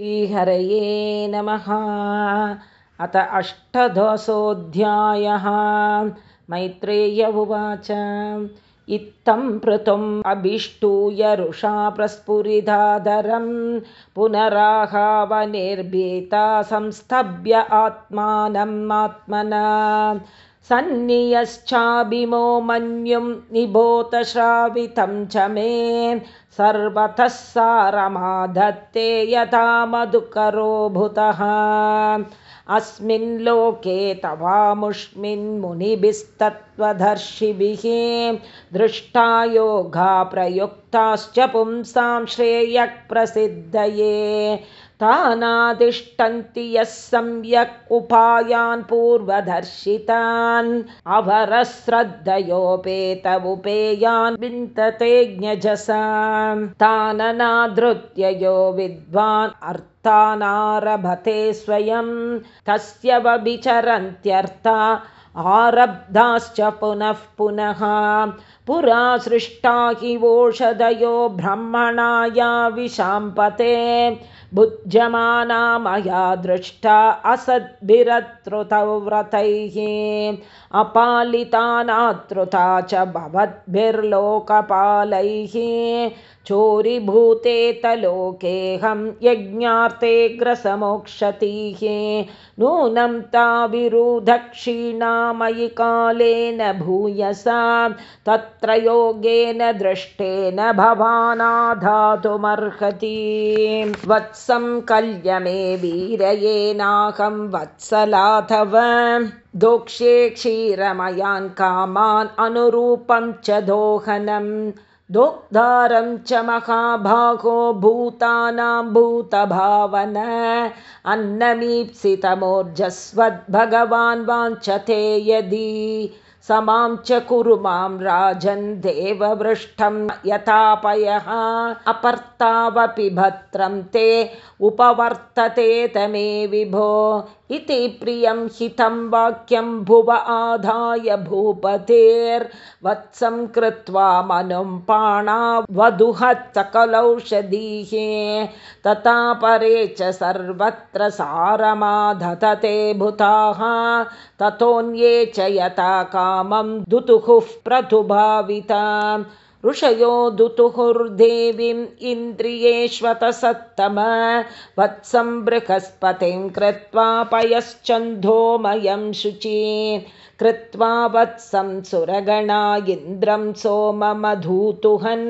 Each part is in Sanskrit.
श्रीहरये नमः। अथ अष्टदशोऽध्यायः। मैत्रेय उवाच। इत्थं पृथुम् अभिष्टूय रुषा प्रस्फुरिदाधरं पुनराहावनिर्भीता संस्तभ्य आत्मानम् आत्मना सन्नियश्चाभिमो मन्युं निबोधश्रावितं च मे सर्वतः सारमाधत्ते यथा मधुकरो भूतः अस्मिन् लोके तवामुष्मिन्मुनिभिस्तत्त्वदर्शिभिः दृष्टा योगा प्रयुक्ताश्च पुंसां श्रेयःप्रसिद्धये तानातिष्ठन्ति यः सम्यक् उपायान् पूर्वदर्शितान्। अवरश्रद्धयोपेत उपेयान् विन्तते ज्ञजसा ताननाधृत्य यो विद्वान् अर्थानारभते स्वयं। तस्य वभिचरन्त्यर्था आरब्धाश्च पुनः पुनः पुरा सृष्टा हि वोषधयो ब्रह्मणाया विशाम्पते। भुज्यमाना मया दृष्टा असद्भिरत्रुतौ व्रतैः अपालितानातृता च भवद्भिर्लोकपालैः। चोरिभूतेतलोकेऽहं यज्ञार्थे ग्रसमोक्षतीः। नूनं ताविरुधक्षीणामयि कालेन भूयसा तत्र योगेन दृष्टेन भवानाधातुमर्हति। वत्सं कल्यमे वीरयेनाहं वत्सलाथव दोक्षे क्षीरमयान् कामान् अनुरूपं च दोहनम् दोग्धारं च महाभागो भूतानां भूतभावन। अन्नमीप्सितमोर्जस्वद्भगवान् वाञ्छते यदि समां च कुरु मां राजन् देववृष्ठं यथापयः अपर्तावपि भद्रं ते उपवर्तते तमे विभो इति प्रियं हितं वाक्यं भुव आधाय भूपतेर्वत्सं कृत्वा मनुं पाणा वधुहत्सकलौषधीः तथा परे च सर्वत्र सारमाधतते भूताः। ततोऽन्ये च यथा कामं दुतुहुः प्रतुभाविता ऋषयो दुतुहुर्देवीम् इन्द्रियेष्वतसत्तम वत्सं बृहस्पतिं कृत्वा पयश्चन्धोमयं शुचि कृत्वा वत्सं सुरगणा इन्द्रं सोममधूतुहन्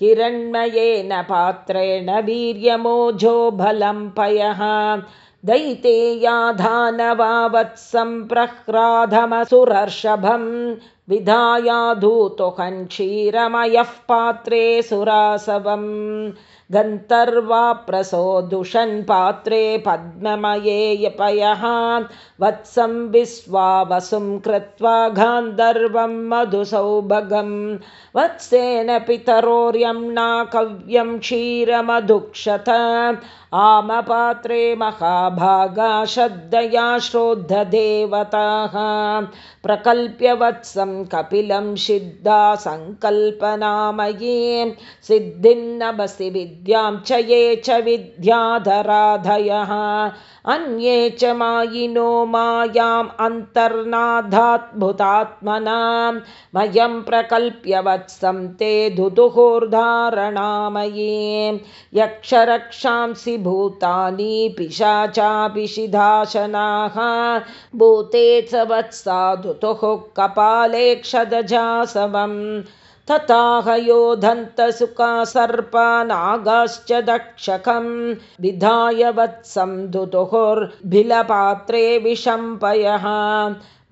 हिरण्मयेन पात्रेण वीर्यमोजो बलं पयः दैतेयाधानवा वत्सं प्रह्राधमसुरर्षभम् विधायाधूतुहन् क्षीरमयः पात्रे सुरासवम् गन्तर्वाप्रसोदुषन् पात्रे पद्ममये पयः वत्सं विश्वावसुं कृत्वा गान्धर्वं मधुसौभगं वत्सेन पितरोर्यम्ना कव्यं क्षीरमधुक्षत। आमपात्रे महाभागा श्रद्धया श्रोद्धदेवताः। प्रकल्प्य वत्सं कपिलं सिद्धा सङ्कल्पनामयी सिद्धिन्नभसि विद्यां च ये च विद्याधराधयः अन्ये च मायिनो मायाम् अन्तर्नाधाद्भुतात्मनां वयं प्रकल्प्य वत्सं ते दुदुहोर्धारणामये। यक्षरक्षांसि भूतानि पिशाचापिशिधाशनाः भूते च वत्सा दुतुः कपाले क्षदजासवम् तथा योधन्तसुका सर्पनागाश्च दक्षकं विधाय वत्सं दुदुहुर्भिलपात्रे विशम्पयः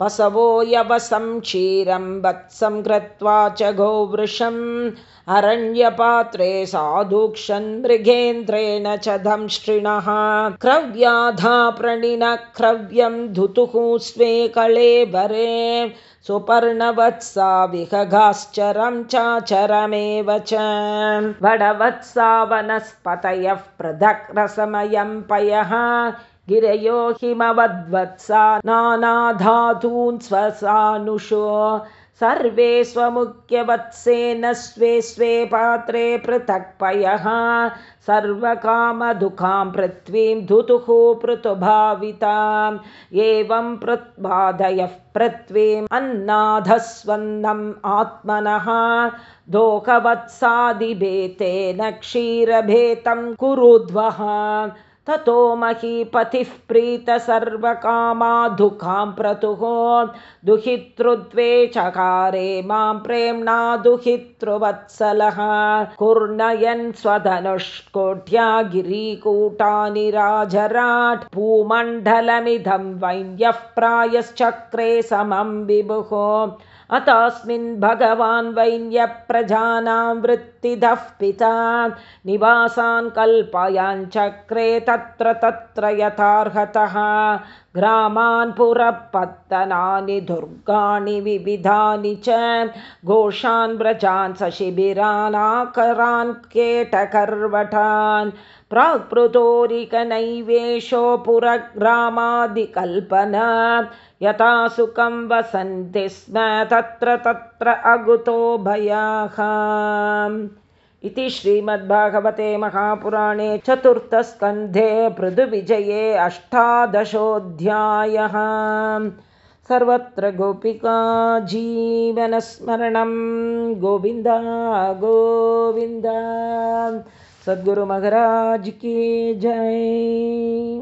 बसवो यवसं क्षीरं वत्सं कृत्वा च गोवृषम्। अरण्यपात्रे साधुक्षन् मृगेन्द्रेण च दंष्टृणः क्रव्याधा प्रणिनक्रव्यं धुतुः स्वे कळेबरे सुपर्णवत्सा विहगाश्चरं चाचरमेव च। वडवत्सा वनस्पतयः पृथक् पयः गिरयो हिमवद्वत्सा नानाधातून् स्वसानुषो। सर्वे स्वमुख्यवत्सेन स्वे स्वे पात्रे पृथक् पयः। सर्वकामदुःखां पृथ्वीं धुतुः पृथुभाविताम्। एवं पृथ्वादयः पृथ्वीम् अन्नाधस्वन्नम् आत्मनः। दोकवत्सादिभेतेन क्षीरभेतं कुरुध्वः ततो महीपतिः प्रीत सर्वकामाधुकां प्रतुः। दुहितृद्वे चकारे मां प्रेम्णा दुहितृवत्सलः। कुर्णयन् स्वधनुष्कोट्या गिरीकूटानि राजराट्। भूमण्डलमिदं वैन्यः प्रायश्चक्रे समं विभुः। अतस्मिन् भगवान् वैन्यप्रजानां पिता निवासान् कल्पयाञ्चक्रे तत्र तत्र यथार्हतः। ग्रामान् पुरपत्तनानि दुर्गाणि विविधानि च घोषान् व्रजान् सशिबिरानाकरान् केटकर्वटान् प्राक्पृतोरिकनैवेशो पुरग्रामादिकल्पना। यथा सुखं वसन्ति स्म तत्र तत्र अगुतो भयाः इति श्रीमद्भागवते महापुराणे चतुर्थस्कन्धे पृथुविजये अष्टादशोऽध्यायः। सर्वत्र गोपिका जीवनस्मरणं। गोविन्द गोविन्द। सद्गुरुमहाराज की जय